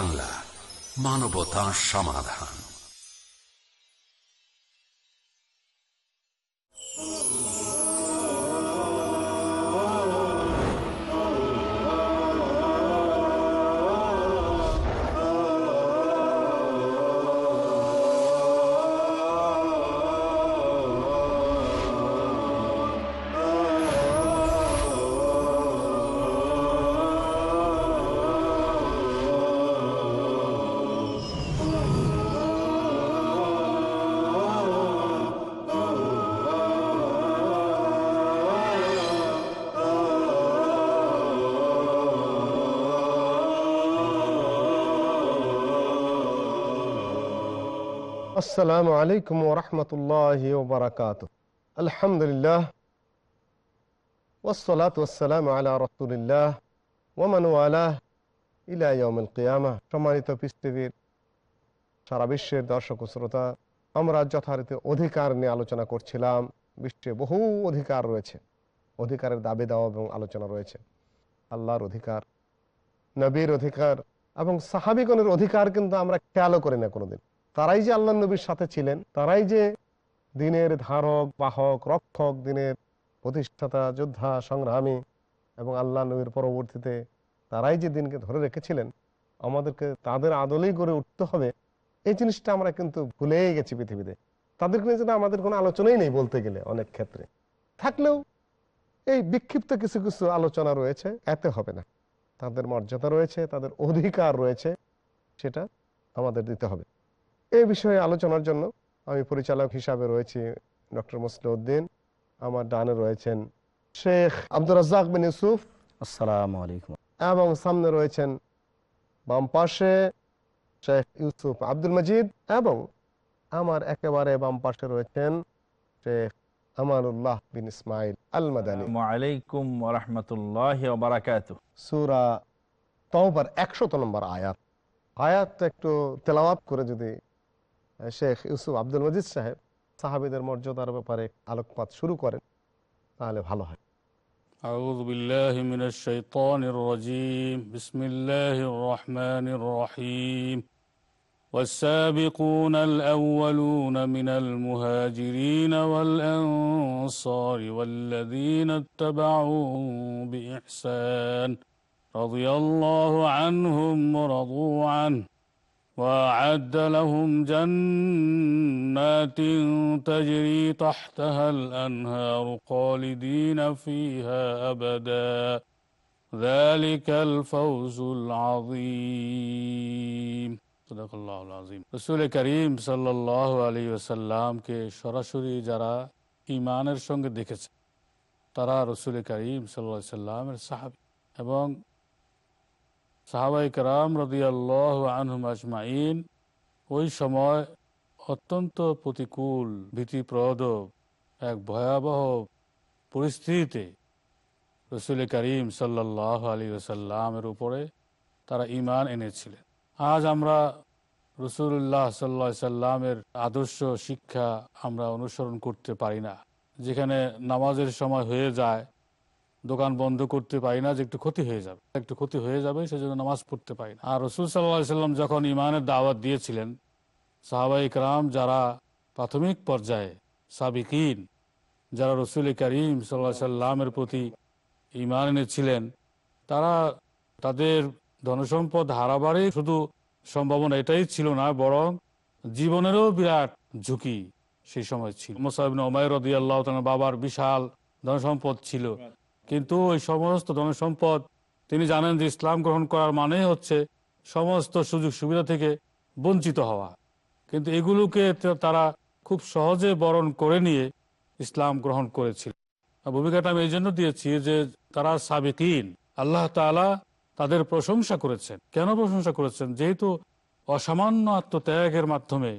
বাংলা মানবতা সমাধান। আসসালামু আলাইকুম ওরহমতুল্লাহ ওবরাকাত আলহামদুলিল্লাহ ওসলাত ওসালাম আলা রসুলিল্লাহ কিয়ামা। সম্মানিত পৃথিবীর সারা বিশ্বের দর্শক শ্রোতা, আমরা যথারীতি অধিকার নিয়ে আলোচনা করছিলাম। বিশ্বে বহু অধিকার রয়েছে। অধিকারের দাবি দেওয়া এবং আলোচনা রয়েছে। আল্লাহর অধিকার, নবীর অধিকার এবং সাহাবিগণের অধিকার কিন্তু আমরা খেয়ালও করি না কোনোদিন। তারাই যে আল্লাহ নবীর সাথে ছিলেন, তারাই যে দিনের ধারক, বাহক, রক্ষক, দিনের প্রতিষ্ঠাতা, যোদ্ধা, সংগ্রামী এবং আল্লাহ নবীর পরবর্তীতে তারাই যে দিনকে ধরে রেখেছিলেন, আমাদেরকে তাদের আদলেই গড়ে উঠতে হবে। এই জিনিসটা আমরা কিন্তু ভুলেই গেছি পৃথিবীতে। তাদেরকে নিয়ে আমাদের কোনো আলোচনাই নেই বলতে গেলে অনেক ক্ষেত্রে। থাকলেও এই বিক্ষিপ্ত কিছু কিছু আলোচনা রয়েছে, এতে হবে না। তাদের মর্যাদা রয়েছে, তাদের অধিকার রয়েছে, সেটা আমাদের দিতে হবে। এই বিষয়ে আলোচনার জন্য আমি পরিচালক হিসাবে রয়েছি ডক্টর মুসলিউদ্দিন আমার ডানে রয়েছেন শেখ আব্দুর রাজ্জাক বিন ইউসুফ। আসসালামু আলাইকুম। এবং সামনে রয়েছেন বাম পাশে শেখ ইউসুফ আব্দুল মজিদ এবং আমার একেবারে বাম পাশে রয়েছেন শেখ আমানুল্লাহ বিন ইসমাইল আল মাদানী আলাইকুম রহমতুল্লাহ বারাকাত সুরা তওবার একশত নম্বর আয়াত। আয়াত একটু তেলাওয়াত করে যদি শেখ ইউসুফ আব্দুল মজিদ সাহেব সাহাবিদের মর্যাদার ব্যাপারে আলোকপাত শুরু করেন তাহলে ভালো হয় أعوذ بالله من الشيطان الرجيم بسم الله الرحمن الرحيم والسابقون الأولون من المهاجرين والأنصار والذين اتبعوهم بإحسان رضي الله عنهم ورضوا عنه وأعد لهم جنات تجري تحتها الأنهار خالدين فيها أبدا ذلك الفوز العظيم صدق الله العظيم রসুল করিম সাল্লাহ আলী ওসাল্লামকে সরাসরি যারা ইমানের সঙ্গে দেখেছে তারা রসুল করিম সাল্লা সাল্লামের সাহাবি এবং সাহাবাই কারাম রদিয়াল্লাহ আনহুম আজমাইন ওই সময় অত্যন্ত প্রতিকূল, ভীতিপ্রদ এক ভয়াবহ পরিস্থিতিতে রসুল করিম সাল্লাহ আলী ওসাল্লামের উপরে তারা ইমান এনেছিলেন। আজ আমরা রসুল্লাহ সাল্লা সাল্লামের আদর্শ শিক্ষা আমরা অনুসরণ করতে পারি না। যেখানে নামাজের সময় হয়ে যায় দোকান বন্ধ করতে পারি না যে একটু ক্ষতি হয়ে যাবে। একটু ক্ষতি হয়ে যাবে, সেজন্য নামাজ পড়তে পারি না। আর রসুল সাল্লাহ সাল্লাম যখন ইমানের দাওয়াত দিয়েছিলেন সাহাবাই রাম যারা প্রাথমিক পর্যায়ে সাবিকিন, যারা রসুল করিম সাল্লাহ সাল্লামের প্রতি ইমান এনেছিলেন, তারা তাদের ধনসম্পদ হারাবারই শুধু সম্ভাবনা এটাই ছিল না, বরং জীবনেরও বিরাট ঝুঁকি সেই সময় ছিল। মোসাহিবিন ওমায় রদি আল্লাহ বাবার বিশাল ধনসম্পদ ছিল। কিন্তু ওই সমস্ত ধনসম্পদ তিনি জানেন যে ইসলাম গ্রহণ করার মানে হচ্ছে সমস্ত সুযোগ সুবিধা থেকে বঞ্চিত হওয়া। কিন্তু এগুলোকে তারা খুব সহজে বরণ করে নিয়ে ইসলাম গ্রহণ করেছিল। ভূমিকাটা আমি এই জন্য দিয়েছি যে তারা সাবিকিন। আল্লাহ তালা তাদের প্রশংসা করেছেন। কেন প্রশংসা করেছেন? যেহেতু অসামান্য আত্মত্যাগের মাধ্যমে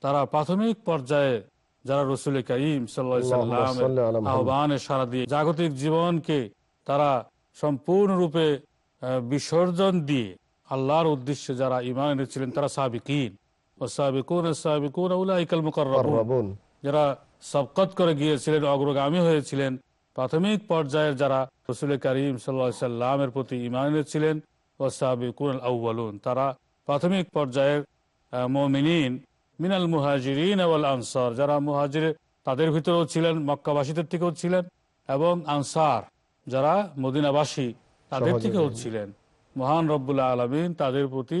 তারা প্রাথমিক পর্যায়ে যারা রসুল করিম সাল্লামের আহ্বানে সারা দিয়ে জাগতিক জীবনকে তারা সম্পূর্ণরূপে বিসর্জন দিয়ে আল্লাহর উদ্দেশ্যে যারা ইমান এনেছিলেন তারা সাবিকিন। ও সাবিকুন সাবিকুন যারা সবকত করে গিয়েছিলেন অগ্রগামী হয়েছিলেন প্রাথমিক পর্যায়ের যারা রসুল করিম সাল্লা সাল্লামের প্রতি ইমান এনেছিলেন ও ও সাবিকুন আউ্বালুন তারা প্রাথমিক পর্যায়ের মমিনিন। মিনাল মুহাজিরিন ওয়াল আনসার যারা মুহাজির তাদের ভিতরেও ছিলেন মক্কাবাসীদের থেকেও ছিলেন এবং আনসার যারা মদিনাবাসী তাদের। থেকেও ছিলেন। মহান রব্বুল্লাহ আলমিন তাদের প্রতি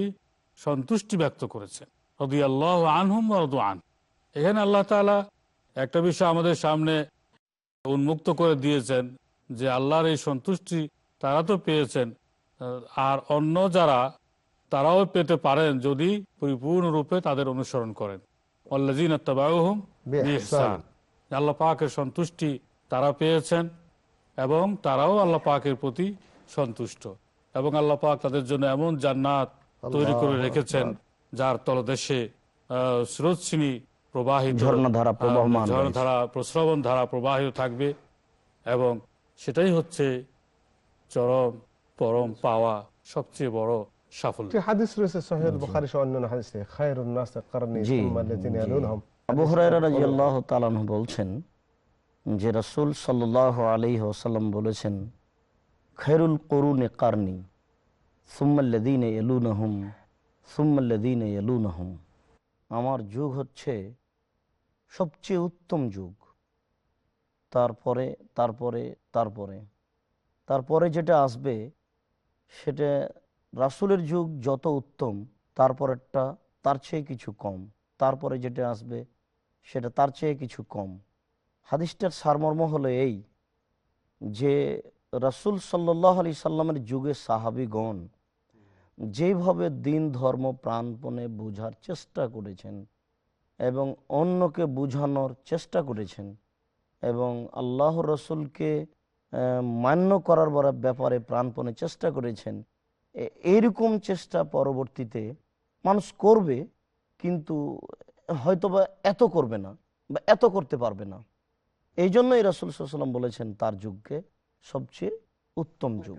সন্তুষ্টি ব্যক্ত করেছেন। রদি আল্লাহ আনহুম আন। এখানে আল্লাহ তাআলা একটা বিষয় আমাদের সামনে উন্মুক্ত করে দিয়েছেন যে আল্লাহর এই সন্তুষ্টি তারা তো পেয়েছেন আর অন্য যারা তারাও পেতে পারেন যদি পরিপূর্ণরূপে তাদের অনুসরণ করেন অল্লাজিন আত্মাবাহুম বিইহসান। আল্লাহ পাকের সন্তুষ্টি তারা পেয়েছেন এবং তারাও আল্লাহ পাকের প্রতি সন্তুষ্ট এবং আল্লাহ পাক তাদের জন্য এমন জান্নাত তৈরি করে রেখেছেন যার তলদেশে স্রোতস্বিনী প্রবাহিত ঝর্ণাধারা। ঝর্ণাধারা প্রস্রবণ ধারা প্রবাহিত থাকবে এবং সেটাই হচ্ছে চরম পরম পাওয়া সবচেয়ে বড় সাফল্য হাদিস রয়েছে সহিহ বুখারী সহ অন্যান্য হাদিসে খায়রুন নাস কারনি সুম্মা আল্লাযিনা ইয়ালুনহুম আবু হুরায়রা রাদিয়াল্লাহু তাআলা বলছেন যে রাসূল সাল্লাল্লাহু আলাইহি ওয়াসাল্লাম বলেছেন খায়রুল কুরুনে কারনি সুম্মাল্লাযীনা ইয়ালুনহুম সুম্মাল্লাযীনা ইয়ালুনহুম আমার যুগ হচ্ছে সবচেয়ে উত্তম যুগ। তারপরে তারপরে তারপরে। তারপরে যেটা আসবে সেটা রাসূলের যুগ যত উত্তম তারপরেরটা তার চেয়ে কিছু কম। তারপরে যেটা আসবে, সেটা তার চেয়ে কিছু কম। হাদিসটার সারমর্ম হলো এই যে রাসূল সাল্লাহ আলি সাল্লামের যুগে সাহাবিগণ যেভাবে দিন, ধর্ম, প্রাণপণে বোঝার চেষ্টা করেছেন এবং অন্যকে বুঝানোর চেষ্টা করেছেন এবং আল্লাহ রসুলকে মান্য করার বড় ব্যাপারে প্রাণপণে চেষ্টা করেছেন এইরকম চেষ্টা পরবর্তীতে মানুষ করবে কিন্তু হয়তোবা এত করবে না বা এত করতে পারবে না। এই জন্যই রাসুল সাল্লাম বলেছেন তার যুগকে সবচেয়ে উত্তম যুগ।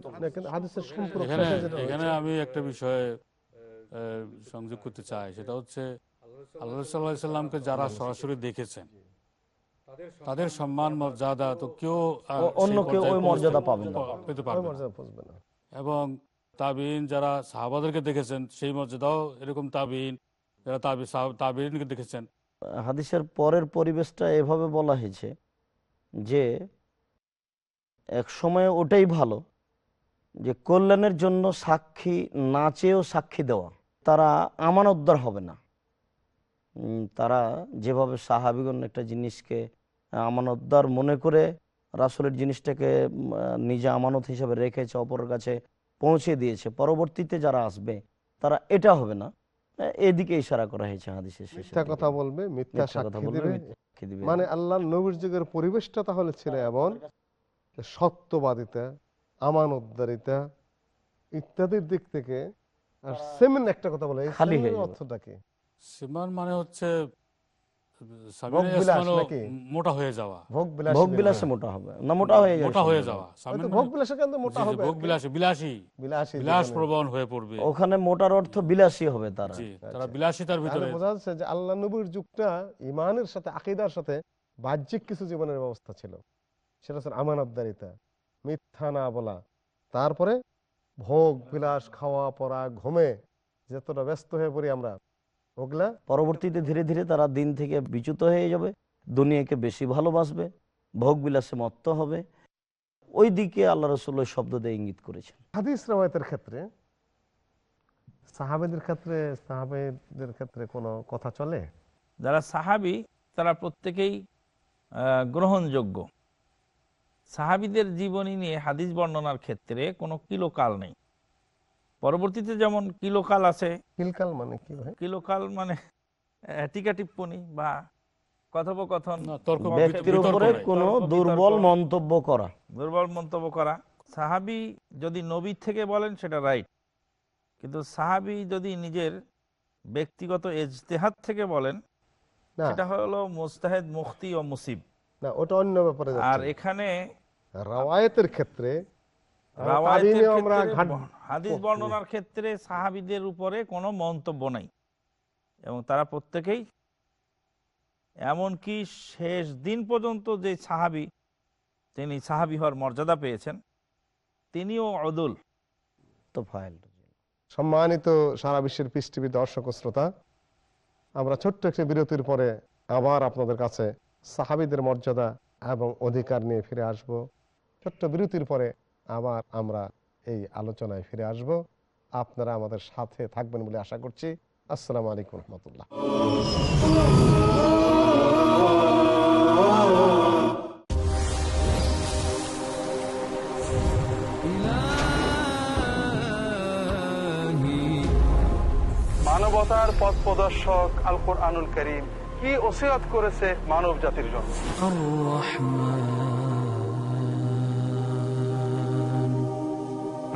এখানে আমি একটা বিষয়ে সংযোগ করতে চাই। সেটা হচ্ছে আল্লাহ সাল্লাহ সাল্লামকে যারা সরাসরি দেখেছেন তাদের সম্মান মর্যাদা তো কেউ অন্য কেউ ওই মর্যাদা পাবে। পেতে পারবে না। এবং তাবিন যারা সাহাবাদেরকে দেখেছেন, সেই মর্যাদাও এরকম তাবিন, যারা তাবি তাবিনকে দেখেছেন। হাদিসের পরের পরিবেশটা এভাবে বলা হয়েছে যে, এক সময় ওটাই ভালো যে, কল্যাণের জন্য সাক্ষী না চেয়েও সাক্ষী দেওয়া। তারা আমানতদার হবে না। তারা যেভাবে সাহাবিগণ একটা জিনিসকে আমানতদার মনে করে রাসুলের জিনিসটাকে নিজে আমানত হিসাবে রেখেছে অপরের কাছে পৌঁছে দিয়েছে পরবর্তীতে যারা আসবে তারা এটা হবে না। এদিকে ইশারা করা হয়েছে হাদিসের শেষে মিথ্যা কথা বলবে মিথ্যা কথা সাক্ষী বলবে, দিবে। মানে আল্লাহ নবীর যুগের পরিবেশটা তাহলে ছিল এমন যে সত্যবাদিতা আমানতদারিতা ইত্যাদির দিক থেকে আর সেমেন একটা কথা বলে হয়ে অর্থটা কি? সিমান মানে হচ্ছে সাবিনে ভোগবিলাস মোটা হয়ে যাওয়া। ভোগ বিলাস ভোগ বিলাসে মোটা হবে না মোটা হয়ে যাবে মোটা হয়ে যাওয়া। সাবিন মানে- ভোগ বিলাসের কারণে মোটা জি, জি, হবে। ভোগ বিলাসী। বিলাসী বিলাসী বিলাস প্রবণ হয়ে পড়বে। ওখানে মোটার অর্থ বিলাসী হবে তারা। জি আচ্ছা। তারা বিলাসিতার তাহলে ভিতরে। বোঝা যাচ্ছে যে আল্লাহ নবীর যুগটা ইমানের সাথে আকিদার সাথে বাহ্যিক কিছু জীবনের ব্যবস্থা ছিল। সেটা হচ্ছে আমানতদারিতা মিথ্যা না বলা। তারপরে ভোগ বিলাস খাওয়া পড়া ঘুমে যতটা ব্যস্ত হয়ে পড়ি আমরা ওগুলা পরবর্তীতে ধীরে ধীরে তারা দিন থেকে বিচ্যুত হয়ে যাবে দুনিয়াকে বেশি ভালোবাসবে ভোগ বিলাসে মত্ত হবে। ওই দিকে আল্লাহ রসুল শব্দ দিয়ে ইঙ্গিত করেছেন। হাদিস রাওয়ায়তের ক্ষেত্রে সাহাবেদের ক্ষেত্রে সাহাবেদের ক্ষেত্রে কোনো কথা চলে? যারা সাহাবি তারা প্রত্যেকেই গ্রহণযোগ্য। সাহাবিদের জীবনী নিয়ে হাদিস বর্ণনার ক্ষেত্রে কোনো কিলোকাল নেই। পরবর্তীতে যেমন কিলোকাল আছে কিলকাল মানে কি ভাই? কিলোকাল মানে টিকা টিপ্পনি বা কথোপকথন ব্যক্তির উপরে। কোনো দুর্বল মন্তব্য করা। দুর্বল মন্তব্য করা। সাহাবি যদি নবী থেকে বলেন সেটা রাইট কিন্তু সাহাবি যদি নিজের ব্যক্তিগত এজতেহাত থেকে বলেন সেটা হলো মুস্তাহেদ মুফতি ও মুসিব। না ওটা অন্য ব্যাপারে আর এখানে রাওয়ায়েতের ক্ষেত্রে হাদিস বর্ণনার ক্ষেত্রে সাহাবিদের উপরে কোনো মন্তব্য নাই। এবং তারা প্রত্যেকেই এমনকি শেষ দিন পর্যন্ত যে সাহাবি তিনি সাহাবি হওয়ার মর্যাদা পেয়েছেন তিনিও অদুল। সম্মানিত সারা বিশ্বের পিস টিভি দর্শক শ্রোতা আমরা ছোট্ট একটি বিরতির পরে আবার আপনাদের কাছে সাহাবিদের মর্যাদা এবং অধিকার নিয়ে ফিরে আসব। ছোট্ট বিরতির পরে আবার আমরা এই আলোচনায় ফিরে আসব। আপনারা আমাদের সাথে থাকবেন বলে আশা করছি। আসসালামু আলাইকুম রহমতুল্লাহ। মানবতার পথ প্রদর্শক আল কোরআনুল করিম কি ওসিরাত করেছে মানব জাতির জন্য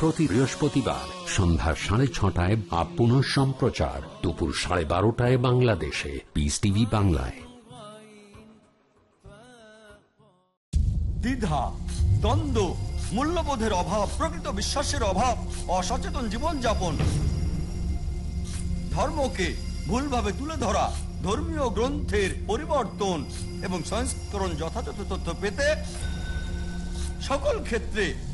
প্রতি বৃহস্পতিবার সন্ধ্যা সাড়ে ছটায় বা পুনঃ সম্প্রচার দুপুর সাড়ে বারোটায় বাংলাদেশে। পিস টিভি বাংলায়। দ্বিধা, দ্বন্দ্ব, মূল্যবোধের অভাব, প্রকৃত বিশ্বাসের অভাব, অসচেতন জীবনযাপন। ধর্মকে ভুলভাবে তুলে ধরা, ধর্মীয় গ্রন্থের পরিবর্তন এবং সংস্করণ যথাযথ তথ্য পেতে সকল ক্ষেত্রে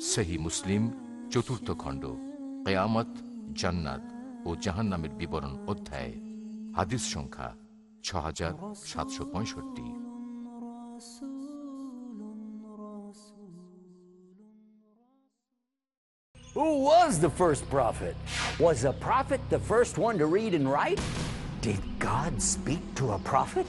সেহি মুসলিম চতুর্থ খণ্ড কেয়ামত জান্নাত ও জাহান নামের বিবরণ অধ্যায় হাদিস সংখ্যা ছ হাজার সাতশো পঁয়ষট্টি Who was the first prophet? Was a prophet the first one to read and write? Did God speak to a prophet?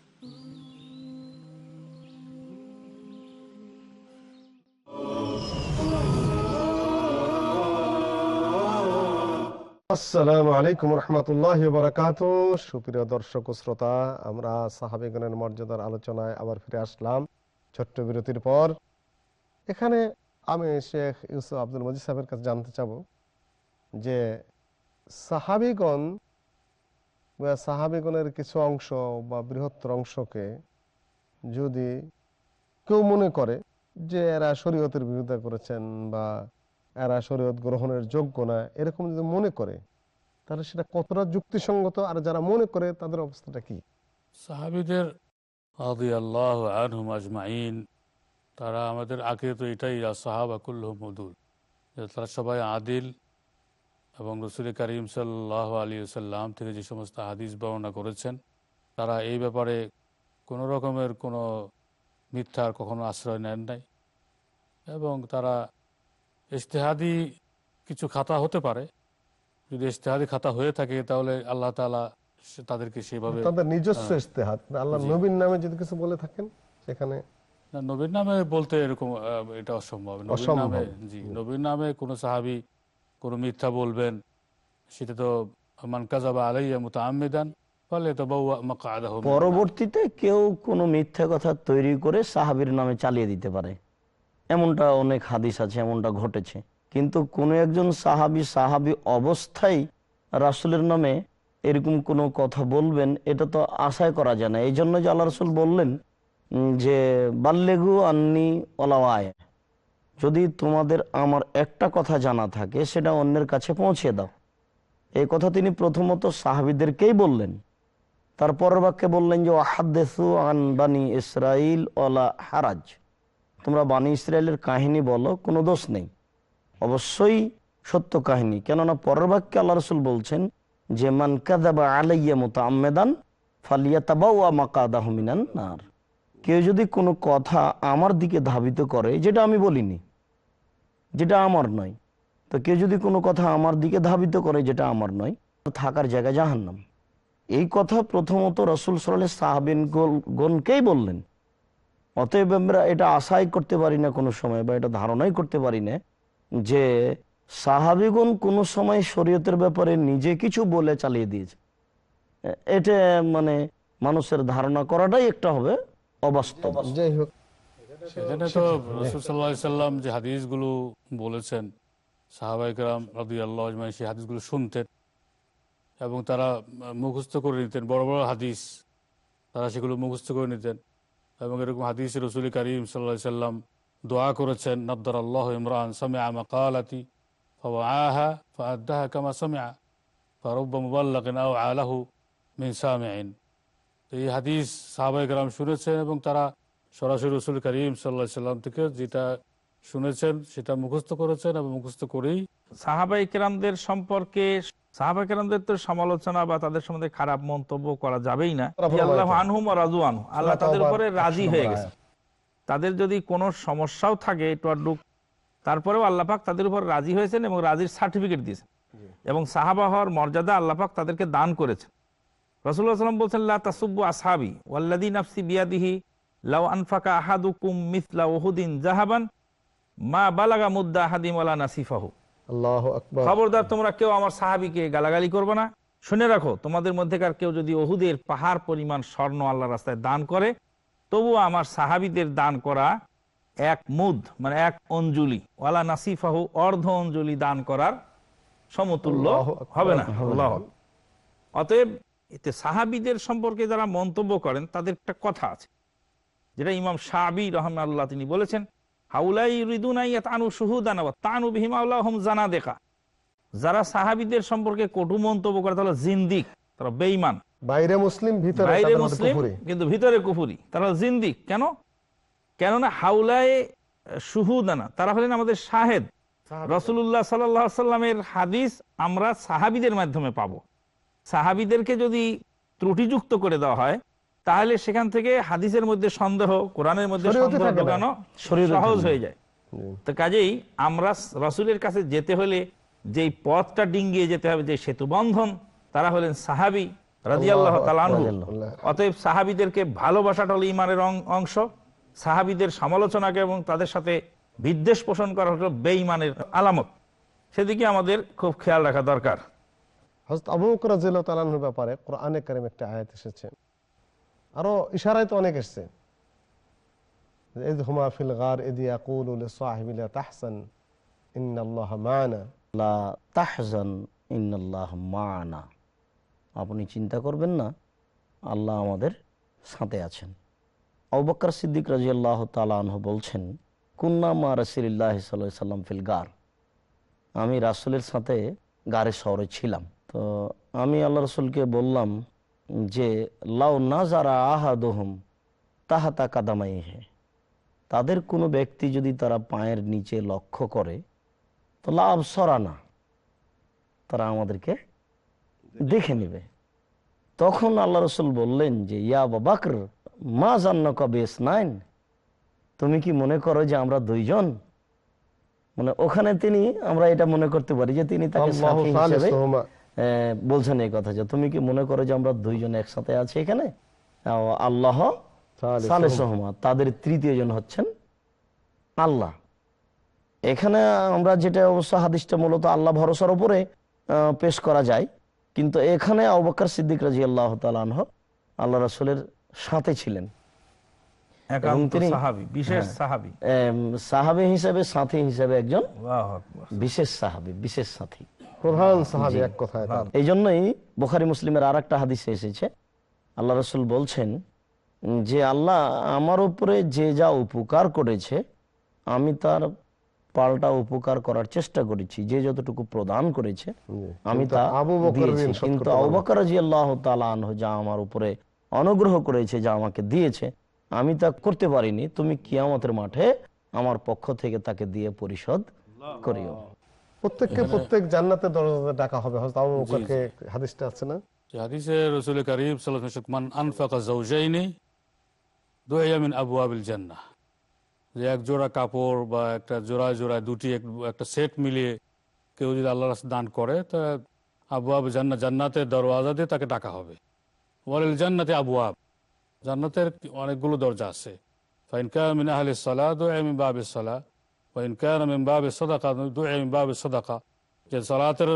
সুপ্রিয় দর্শক শ্রোতা, আমরা মর্যাদার আলোচনায় আবার ফিরে আসলাম ছোট্ট বিরতির পর। এখানে আমি শেখ আব্দুল কাছে জানতে চাব যে সাহাবিগণ সাহাবিগণের কিছু অংশ বা বৃহত্তর অংশকে যদি কেউ মনে করে যে এরা শরীয়তের বিরোধিতা করেছেন বা এরা শরীয়ত গ্রহণের যোগ্য না, এরকম যদি মনে করে, তাহলে সেটা কতটা যুক্তিসঙ্গত আর যারা মনে করে তাদের অবস্থাটা কি? সাহাবিদের তারা আমাদের আগে তো এটাই সাহাবাকুল্লহ মদুল তারা সবাই আদিল এবং রসুল করিম সাল্লাহ আলী সাল্লাম থেকে যে সমস্ত হাদিস বর্ণনা করেছেন, তারা এই ব্যাপারে কোনো রকমের কোনো মিথ্যার কখনো আশ্রয় নেন নাই। এবং তারা ইশতেহাদি কিছু খাতা হতে পারে। যদি ইস্তেহাদি খাতা হয়ে থাকে তাহলে আল্লাহ তালা সে- তাদেরকে সেভাবে তাদের নিজস্ব হ্যাঁ। ইস্তেহাত আল্লাহ নবীর নামে যদি কিছু বলে থাকেন সেখানে না, নবীর নামে বলতে এরকম এটা অসম্ভব। নবীর নামে জি নবীর নামে কোনো সাহাবি কোনো মিথ্যা বলবেন সেটা তো মান কাজাবা আলাইয়া মুতাআম্মিদান ফলে তো বউ মাকাদাহু মিনান পরবর্তীতে কেউ কোনো মিথ্যা কথা তৈরি করে সাহাবির নামে চালিয়ে দিতে পারে। এমনটা অনেক হাদিস আছে, এমনটা ঘটেছে। কিন্তু কোনো একজন সাহাবি সাহাবি অবস্থায় রাসুলের নামে এরকম কোনো কথা বলবেন, এটা তো আশাই করা যায় না। এই জন্য যে আল্লাহ রসুল বললেন যে, বাল্লেগু আন্নি ওলাওয়ায়, যদি তোমাদের আমার একটা কথা জানা থাকে, সেটা অন্যের কাছে পৌঁছে দাও। এই কথা তিনি প্রথমত সাহাবিদেরকেই বললেন। তারপর বাক্যে বললেন যে, ওয়াহাদ্দেসু আন বানি ইসরাইল ওলা হারাজ। তোমরা বানি ইসরায়েলের কাহিনী বলো, কোনো দোষ নেই। অবশ্যই সত্য কাহিনী, কেননা পরের বাক্যে আল্লাহ রসুল বলছেন, যে মান কাদাবা আলাইয়া মতো আমেদান ফালিয়া তাবাউয়া মাকাদাহ মিনান নার। কেউ যদি কোনো কথা আমার দিকে ধাবিত করে, যেটা আমি বলিনি, যেটা আমার নয়, তো কেউ যদি কোনো কথা আমার দিকে ধাবিত করে, যেটা আমার নয় থাকার জায়গা জাহান্নাম। এই কথা প্রথমত রসুল সাল্লাহ সাহাবিন গণকেই বললেন। অতএব আমরা এটা আশাই করতে পারি না কোনো সময় বা এটা ধারণাই করতে পারি না যে সাহাবিগণ কোনো সময় শরীয়তের ব্যাপারে নিজে কিছু বলে চালিয়ে দিয়েছে। এটা মানে মানুষের ধারণা করাটাই একটা হবে অবাস্তব। যাই হোক। সেখানে তো রসুল সাল্লাহ সাল্লাম যে হাদিসগুলো বলেছেন সাহাবাইকরাম রাদু আল্লাহ সেই হাদিসগুলো শুনতেন এবং তারা মুখস্থ করে নিতেন বড় বড় হাদিস তারা সেগুলো মুখস্থ করে নিতেন। এবং এরকম হাদিস রসুল করিম সাল্লাহ সাল্লাম দোয়া করেছেন, নদ্দর আল্লাহ ইমরান সামিয়া এই হাদিস সাহাবাইকরাম শুনেছেন এবং তারা সরাসরি সাল্লাম থেকে যেটা শুনেছেন, সেটা করেছেন এবং করেই সাহাবাই সম্পর্কে সাহাবাই কেরামদের তো সমালোচনা বা তাদের সম্বন্ধে খারাপ মন্তব্য করা যাবেই না। আল্লাহ আনহুম রাজু আনহু। আল্লাহ তাদের উপরে রাজি হয়ে গেছে। তাদের যদি কোনো সমস্যাও থাকে আড্ডুক তারপরেও আল্লাপাক তাদের উপর রাজি হয়েছেন এবং রাজির সার্টিফিকেট দিয়েছেন। এবং সাহাবা হওয়ার মর্যাদা আল্লাপাক তাদেরকে দান করেছেন। রসুল্লাহ সাল্লাম বলছেন লা তাসুব্বু আসহাবি ওয়াল্লাদি নাফসি বিয়াদিহি লাউ আনফাকা আহাদুকুম মিথলা ওহুদিন জাহাবান মা বালাগা মুদ্দা আহাদিম ওয়ালা নাসিফাহু। খবরদার তোমরা কেউ আমার সাহাবিকে গালাগালি করবে না। শুনে রাখো তোমাদের মধ্যেকার কেউ যদি ওহুদের পাহাড় পরিমাণ স্বর্ণ আল্লাহ রাস্তায় দান করে তবুও আমার সাহাবিদের দান করা এক মুদ মানে এক অঞ্জলি। ওয়ালা নাসিফাহু অর্ধ অঞ্জলি দান করার সমতুল্য হবে না। অতএব এতে সাহাবিদের সম্পর্কে যারা মন্তব্য করেন তাদের একটা কথা আছে যেটা ইমাম সাহাবি রহমান আল্লাহ তিনি বলেছেন হাউলাই রিদুনাইয়া তানু সুহুদানা তানু বিহিমাউল্লাহম জানা দেখা যারা সাহাবিদের সম্পর্কে কটু মন্তব্য করে তাহলে জিন্দিক তারা বেঈমান। বাইরে মুসলিম ভিতরে বাইরে মুসলিম কিন্তু ভিতরে কুফুরি। তারা জিন্দিক। কেন? কেননা হাউলায় সুহুদানা তারা হলেন আমাদের শাহেদ। রসুল্লাহ সাল্লামের হাদিস আমরা সাহাবিদের মাধ্যমে পাবো। সাহাবিদেরকে যদি ত্রুটিযুক্ত করে দেওয়া হয় তাহলে সেখান থেকে হাদিসের মধ্যে সন্দেহ কোরআনের মধ্যে সন্দেহ ঢোকানো সহজ হয়ে যায়। তো কাজেই আমরা রসুলের কাছে যেতে হলে যেই পথটা ডিঙ্গিয়ে যেতে হবে যে সেতু বন্ধন তারা হলেন সাহাবি রাজিয়াল্লাহ তালানহু অতএব সাহাবিদেরকে ভালোবাসাটা হলো ইমানের অংশ। সাহাবিদের সমালোচনাকে এবং তাদের সাথে বিদ্বেষ পোষণ করা হলো বেঈমানের আলামত। সেদিকে আমাদের খুব খেয়াল রাখা দরকার। হজরত আবু বকর রাদিয়াল্লাহু তাআলার ব্যাপারে কোরআনে কারিম একটা আয়াত এসেছে। আরও ইশারায় তো অনেক এসেছে। হুমা মানা। আপনি চিন্তা করবেন না, আল্লাহ আমাদের সাথে আছেন। অবক্কর সিদ্দিক রাজি আল্লাহ তালাহ বলছেন, কুন্না মা রসিল্লাহ সাল্লাম ফিল গার। আমি রাসুলের সাথে গারে শহরে ছিলাম। তো আমি আল্লাহ রসুলকে বললাম যে লাউ না যারা আহাদহম তাহাতা কাদামাই হে তাদের কোনো ব্যক্তি যদি তারা পায়ের নিচে লক্ষ্য করে তো লাভ সরানা তারা আমাদেরকে দেখে নেবে। তখন আল্লাহ রসুল বললেন যে ইয়া বাবাকর মা জান্ন কবে নাইন তুমি কি মনে করো যে আমরা দুইজন? মানে ওখানে তিনি আমরা এটা মনে করতে পারি যে তিনি তাকে বলছেন এই কথা যে তুমি কি মনে করো যে আমরা দুইজন একসাথে আছি এখানে? আল্লাহ সালেসহমা তাদের তৃতীয় জন হচ্ছেন আল্লাহ। এখানে আমরা যেটা অবশ্য হাদিসটা মূলত আল্লাহ ভরসার উপরে পেশ করা যায়। কিন্তু এখানে অবকার সিদ্দিক রাজি আল্লাহ তালাহ আল্লাহ রাসুলের সাথে ছিলেন। সাহাবী, হ্যাঁ, সাহাবী। হিসেবে সাথী হিসাবে একজন বিশেষ সাহাবী বিশেষ সাথী। প্রধান সাহাবী। এক কথায় তার। এই জন্যই বোখারি মুসলিমের আর একটা হাদিসে এসেছে আল্লাহ রসুল বলছেন যে আল্লাহ আমার উপরে যে যা উপকার করেছে আমি তার পাল্টা উপকার করার চেষ্টা করেছি যে যতটুকু প্রদান করেছে আমি তা আবু দিয়েছি কিন্তু অবকার জি আল্লাহ তালাহ যা আমার উপরে অনুগ্রহ করেছে যা আমাকে দিয়েছে আমি তা করতে পারিনি তুমি কিয়ামতের মাঠে আমার পক্ষ থেকে তাকে দিয়ে পরিশোধ করিও প্রত্যেককে প্রত্যেক জান্নাতের দরজাতে ডাকা হবে। হযরত আবু বকরকে হাদিসটা আছে না? যে হাদিসে রসুল করিম সাল্লামান আনফাকা জৌজাইনি দুয়া মিন আবু আবিল জান্নাহ। যে এক জোড়া কাপড় বা একটা জোড়ায় জোড়ায় দুটি এক- একটা সেট মিলিয়ে কেউ যদি আল্লাহ দান করে তা আবু আব জান্নাত জান্নাতের দরওয়াজা দিয়ে তাকে ডাকা হবে। ওয়ালিল জান্নাতে আবু আব জান্নাতের অনেকগুলো দরজা আছে। ফাইনকা মিন আহলে সালা দুয়া মিন বাবে সালা ওয়াইনকা বাবে সদাকা দুয়া বাবে সদাকা যে সালাতের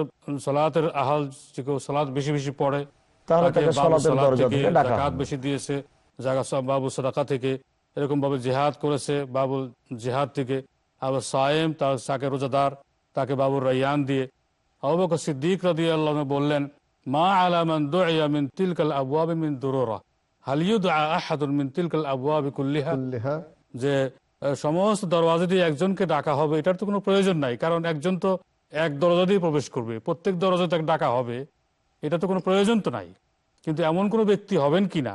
সালাতের আহাল যে কেউ সালাত বেশি বেশি পড়ে তাহলে তাকে তাকে বাবু সালাতের সালাত দরজা থেকে, থেকে ডাকা জাকাত হবে। বেশি দিয়েছে জাগা বাবু সাদাকা থেকে এরকম ভাবে জেহাদ করেছে বাবুল জেহাদ থেকে। আবার সায়েম তার তাকে রোজাদার তাকে বাবুর রাইয়ান দিয়ে। আবু বকর সিদ্দিক রাদি আল্লাহ বললেন মা আলামান দুইয়া মিন তিলকাল আবওয়াব মিন দুরুরা। হাল ইউদআ আহাদুন মিন তিলকাল আবওয়াব কুল্লিহা। যে সমস্ত দরওয়াজা দিয়ে একজনকে ডাকা হবে এটার তো কোনো প্রয়োজন নাই কারণ একজন তো এক দরজা দিয়ে প্রবেশ করবে প্রত্যেক দরজা তাকে ডাকা হবে এটা তো কোনো প্রয়োজন তো নাই। কিন্তু এমন কোনো ব্যক্তি হবেন কিনা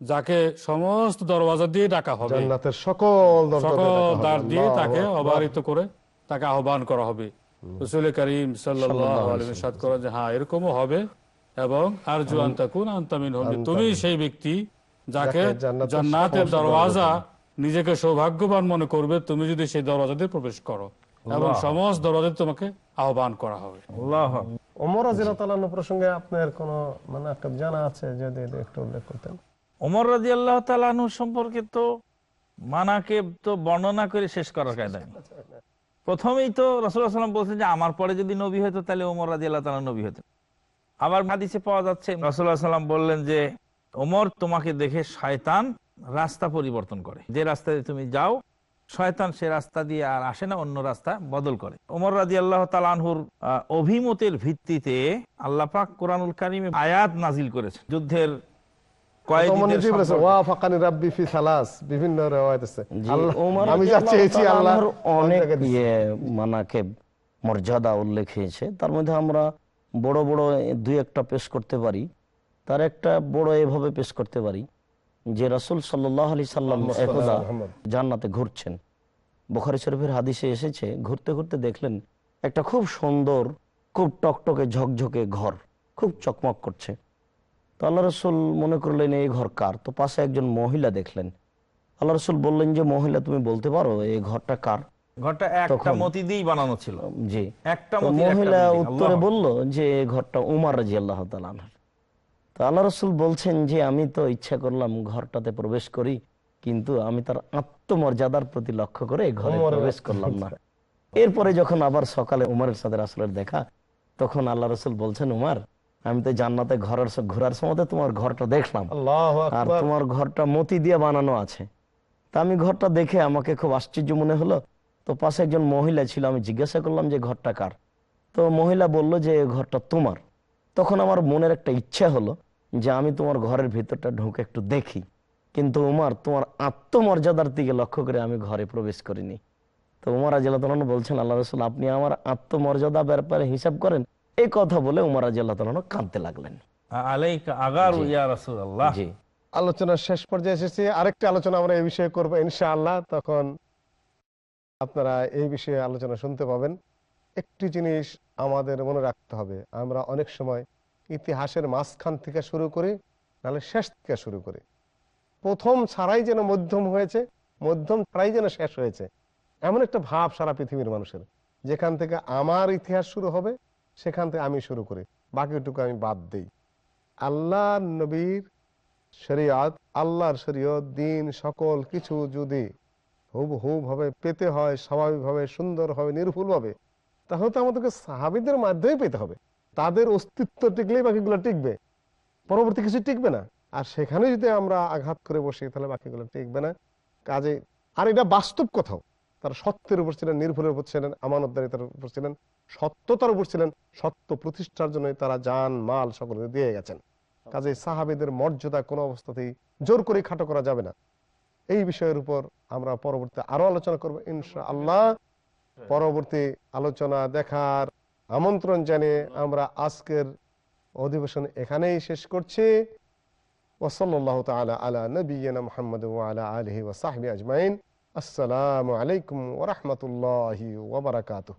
যাকে সমস্ত দরওয়াজা দিয়ে ডাকা হবে জান্নাতের সকল দ্বার দিয়ে তাকে অবাহিত করে তাকে আহ্বান করা হবে। রসুল করিম সাল্লাহ করা যে হ্যাঁ এরকমও হবে এবং আর জু আন্তাকুন আন্তামিন হবে তুমি সেই ব্যক্তি যাকে জান্নাতের দরওয়াজা নিজেকে সৌভাগ্যবান মনে করবে তুমি যদি সেই দিয়ে প্রবেশ করো। এবং সমস্ত দরওয়াজা তোমাকে আহ্বান করা হবে। ওমর রাজিয়াল্লাহু প্রসঙ্গে আপনার কোনো মানে জানা আছে যদি একটু উল্লেখ করতেন? ওমর রাজি আল্লাহ তালানু সম্পর্কে তো মানাকে তো বর্ণনা করে শেষ করার কায়দা। প্রথমেই তো রসুল্লাহ সাল্লাম বলছেন যে আমার পরে যদি নবী হতো তাহলে ওমর রাজি আল্লাহ তালা নবী হতেন। আবার হাদিসে পাওয়া যাচ্ছে রসুল্লাহ সাল্লাম বললেন যে ওমর তোমাকে দেখে শয়তান রাস্তা পরিবর্তন করে। যে রাস্তা দিয়ে তুমি যাও শয়তান সে রাস্তা দিয়ে আর আসে না অন্য রাস্তা বদল করে। ওমর রাজি আল্লাহ তালানহুর আহ, অভিমতের ভিত্তিতে আল্লাহ পাক কোরআনুল কারিমে আয়াত নাজিল করেছে যুদ্ধের বিভিন্ন অনেক। ইয়ে মানাকে মর্যাদা উল্লেখ হয়েছে। তার মধ্যে আমরা বড় বড় দুই একটা পেশ করতে পারি। তার একটা বড় এভাবে পেশ করতে পারি। যে রাসুল সাল্লাহ আলি সাল্লাম একদা জান্নাতে ঘুরছেন। বোখারি শরীফের হাদিসে এসেছে ঘুরতে ঘুরতে দেখলেন একটা খুব সুন্দর খুব টকটকে ঝকঝকে ঘর খুব চকমক করছে। তো আল্লাহ রসুল মনে করলেন এই ঘর কার? তো পাশে একজন মহিলা দেখলেন। আল্লাহ রসুল বললেন যে মহিলা তুমি বলতে পারো এই ঘরটা কার? ঘরটা একটা মতি দিয়েই বানানো ছিল। জি। একটা মহিলা উত্তরে বলল যে এই ঘরটা উমার রাজি আল্লাহ তালানহার তো আল্লাহ রসুল বলছেন যে আমি তো ইচ্ছা করলাম ঘরটাতে প্রবেশ করি কিন্তু আমি তার আত্মমর্যাদার প্রতি লক্ষ্য করে ঘরে প্রবেশ করলাম না। এরপরে যখন আবার সকালে উমারের সাথে রাসুলের দেখা তখন আল্লাহ রসুল বলছেন উমার আমি তো জান্নাতে ঘরের ঘোরার সময় তোমার ঘরটা দেখলাম। আর তোমার ঘরটা মতি দিয়ে বানানো আছে। তা আমি ঘরটা দেখে আমাকে খুব আশ্চর্য মনে হলো। তো পাশে একজন মহিলা ছিল আমি জিজ্ঞাসা করলাম যে ঘরটা কার? তো মহিলা বলল যে ঘরটা তোমার। তখন আমার মনের একটা ইচ্ছা হলো যে আমি তোমার ঘরের ভিতরটা ঢুকে একটু দেখি। কিন্তু উমার তোমার আত্মমর্যাদার দিকে লক্ষ্য করে আমি ঘরে প্রবেশ করিনি। তো উমার তালন বলছেন আল্লাহ রসুল আপনি আমার আত্মমর্যাদা ব্যাপারে হিসাব করেন। এই কথা বলে উমার তালন কাঁদতে লাগলেন। আলাইকা আগারু জি। ইয়া রাসূলুল্লাহ। জি। আলোচনার শেষ পর্যায়ে এসেছি। আরেকটি আলোচনা আমরা এই বিষয়ে করব ইনশাআল্লাহ। তখন আপনারা এই বিষয়ে আলোচনা শুনতে পাবেন। একটি জিনিস আমাদের মনে রাখতে হবে। আমরা অনেক সময় ইতিহাসের মাঝখান থেকে শুরু করে, নাহলে শেষ থেকে শুরু করে। প্রথম ছাড়াই যেন মধ্যম হয়েছে, মধ্যম ছাড়াই যেন শেষ হয়েছে। এমন একটা ভাব সারা পৃথিবীর মানুষের। যেখান থেকে আমার ইতিহাস শুরু হবে, সেখান থেকে আমি শুরু করি। বাকিটুকু আমি বাদ দিই। আল্লাহ নবীর শরিয়ত, আল্লাহর শরীয়ত, দিন, সকল কিছু যদি হুব হুব ভাবে পেতে হয়, স্বাভাবিকভাবে, সুন্দরভাবে, নির্ভুলভাবে, তাহলে তো আমাদেরকে সাহাবিদের মাধ্যমেই পেতে হবে। তাদের অস্তিত্ব টিকলেই বাকিগুলো টিকবে। পরবর্তী কিছু টিকবে না। আর সেখানে যদি আমরা আঘাত করে বসি, তাহলে বাকিগুলো টিকবে না। কাজে, আর এটা বাস্তব কথাও। তারা সত্যের উপর ছিলেন, নির্ভুলের উপর ছিলেন, আমানতদারিতার উপর ছিলেন, সত্যতার উপর ছিলেন, সত্য প্রতিষ্ঠার জন্য তারা যান, মাল সকলে দিয়ে গেছেন। কাজে সাহাবিদের মর্যাদা কোনো অবস্থাতেই জোর করে খাটো করা যাবে না। এই বিষয়ের উপর আমরা পরবর্তী আরও আলোচনা করব ইনশা আল্লাহ পরবর্তী আলোচনা দেখার আমন্ত্রণ জানিয়ে আমরা আজকের অধিবেশন এখানেই শেষ করছি। ওসল্লাহ তালা আলা নবীনা মোহাম্মদ আলা আলহি ওসাহবি আজমাইন। আসসালামু আলাইকুম ওরহমতুল্লাহি ওবরাকাতুহ